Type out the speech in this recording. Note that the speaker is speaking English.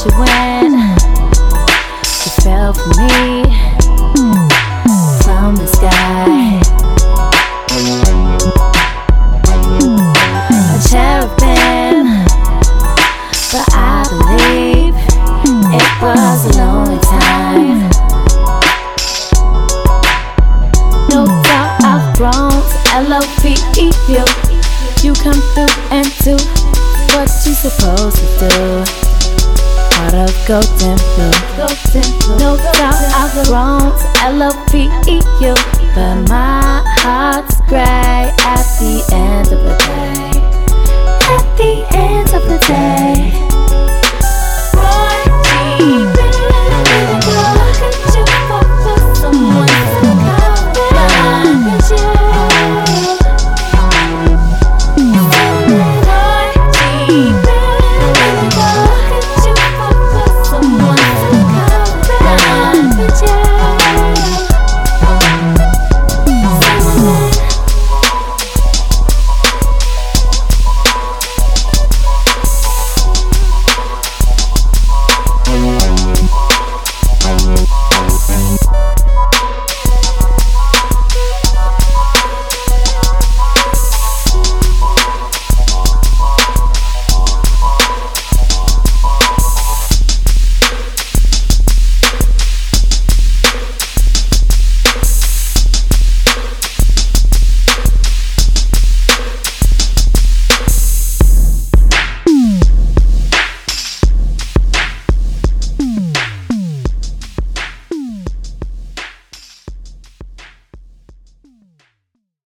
she went. She fell for me from the sky. A cherubim, but I believe it was a lonely time. No doubt I've grown. L O P E you. You come through and do what you supposed to do. No doubt I've grown to L-O-V-E-U, but my heart's